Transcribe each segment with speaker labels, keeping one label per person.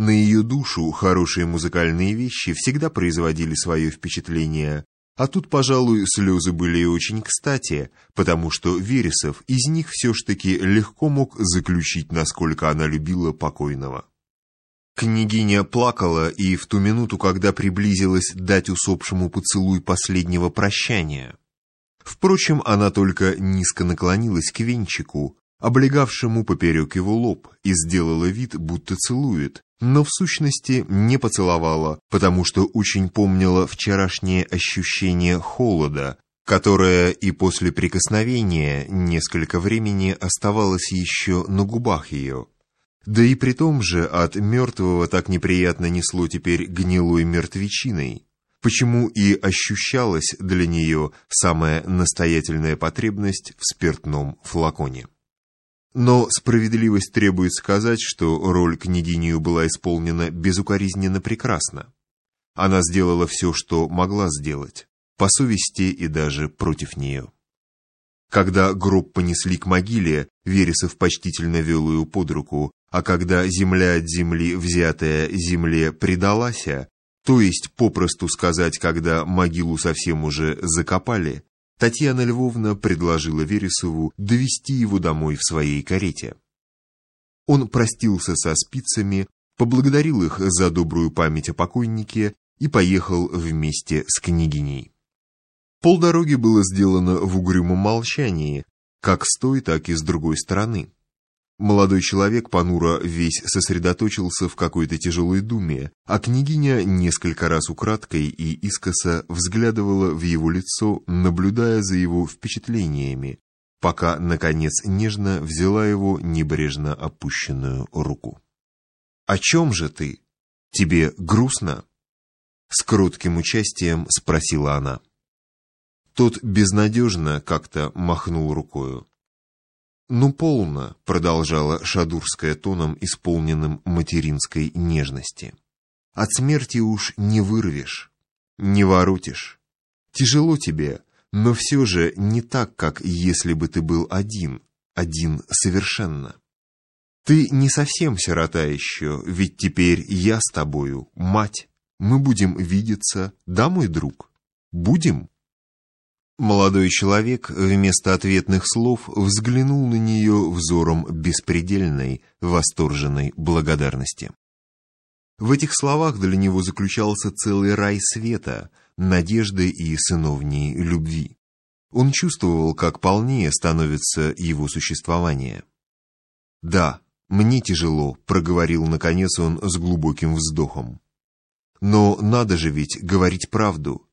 Speaker 1: На ее душу хорошие музыкальные вещи всегда производили свое впечатление, а тут, пожалуй, слезы были очень кстати, потому что Вересов из них все ж таки легко мог заключить, насколько она любила покойного. Княгиня плакала и в ту минуту, когда приблизилась дать усопшему поцелуй последнего прощания. Впрочем, она только низко наклонилась к венчику, облегавшему поперек его лоб, и сделала вид, будто целует, но в сущности не поцеловала, потому что очень помнила вчерашнее ощущение холода, которое и после прикосновения несколько времени оставалось еще на губах ее. Да и при том же от мертвого так неприятно несло теперь гнилой мертвечиной, почему и ощущалась для нее самая настоятельная потребность в спиртном флаконе. Но справедливость требует сказать, что роль княгинью была исполнена безукоризненно прекрасно. Она сделала все, что могла сделать, по совести и даже против нее. Когда гроб понесли к могиле, Вересов почтительно вел ее под руку, а когда земля от земли, взятая земле, предалася, то есть, попросту сказать, когда могилу совсем уже закопали, Татьяна Львовна предложила Вересову довести его домой в своей карете. Он простился со спицами, поблагодарил их за добрую память о покойнике и поехал вместе с княгиней. Полдороги было сделано в угрюмом молчании, как с той, так и с другой стороны. Молодой человек понуро весь сосредоточился в какой-то тяжелой думе, а княгиня несколько раз украдкой и искоса взглядывала в его лицо, наблюдая за его впечатлениями, пока, наконец, нежно взяла его небрежно опущенную руку. «О чем же ты? Тебе грустно?» С кротким участием спросила она. Тот безнадежно как-то махнул рукою. «Ну, полно», — продолжала Шадурская тоном, исполненным материнской нежности. «От смерти уж не вырвешь, не воротишь. Тяжело тебе, но все же не так, как если бы ты был один, один совершенно. Ты не совсем сирота еще, ведь теперь я с тобою, мать. Мы будем видеться, да, мой друг? Будем?» Молодой человек вместо ответных слов взглянул на нее взором беспредельной, восторженной благодарности. В этих словах для него заключался целый рай света, надежды и сыновней любви. Он чувствовал, как полнее становится его существование. «Да, мне тяжело», — проговорил наконец он с глубоким вздохом. «Но надо же ведь говорить правду».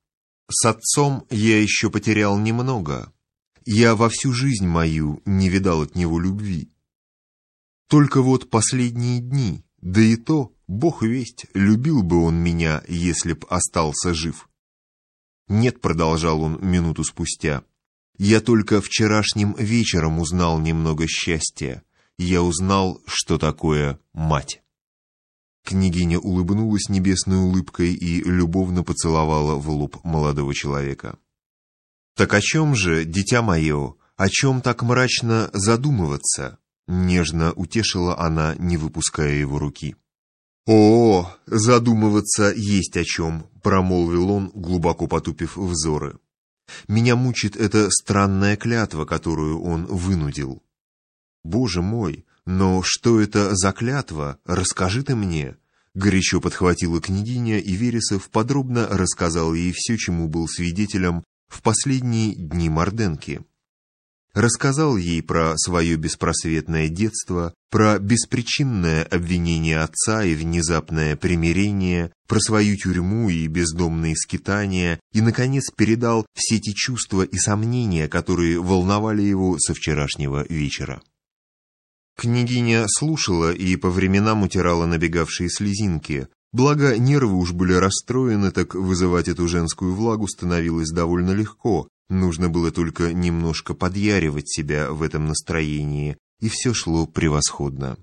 Speaker 1: С отцом я еще потерял немного. Я во всю жизнь мою не видал от него любви. Только вот последние дни, да и то, бог весть, любил бы он меня, если б остался жив. Нет, продолжал он минуту спустя, я только вчерашним вечером узнал немного счастья. Я узнал, что такое мать. Княгиня улыбнулась небесной улыбкой и любовно поцеловала в лоб молодого человека. «Так о чем же, дитя мое, о чем так мрачно задумываться?» Нежно утешила она, не выпуская его руки. «О, задумываться есть о чем», — промолвил он, глубоко потупив взоры. «Меня мучит эта странная клятва, которую он вынудил. Боже мой, но что это за клятва? Расскажи ты мне. Горячо подхватила княгиня, и Вересов подробно рассказал ей все, чему был свидетелем в последние дни Морденки. Рассказал ей про свое беспросветное детство, про беспричинное обвинение отца и внезапное примирение, про свою тюрьму и бездомные скитания, и, наконец, передал все те чувства и сомнения, которые волновали его со вчерашнего вечера. Княгиня слушала и по временам утирала набегавшие слезинки. Благо, нервы уж были расстроены, так вызывать эту женскую влагу становилось довольно легко. Нужно было только немножко подъяривать себя в этом настроении, и все шло превосходно.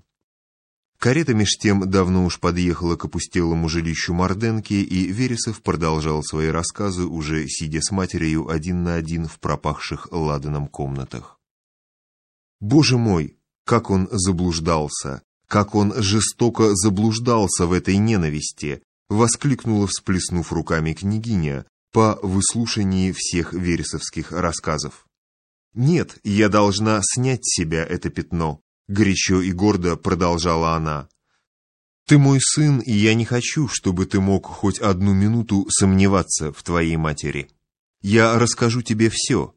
Speaker 1: Карета меж тем давно уж подъехала к опустелому жилищу Морденки, и Вересов продолжал свои рассказы, уже сидя с матерью один на один в пропахших ладаном комнатах. «Боже мой!» Как он заблуждался, как он жестоко заблуждался в этой ненависти, воскликнула, всплеснув руками княгиня, по выслушании всех вересовских рассказов. «Нет, я должна снять с себя это пятно», — горячо и гордо продолжала она. «Ты мой сын, и я не хочу, чтобы ты мог хоть одну минуту сомневаться в твоей матери. Я расскажу тебе все,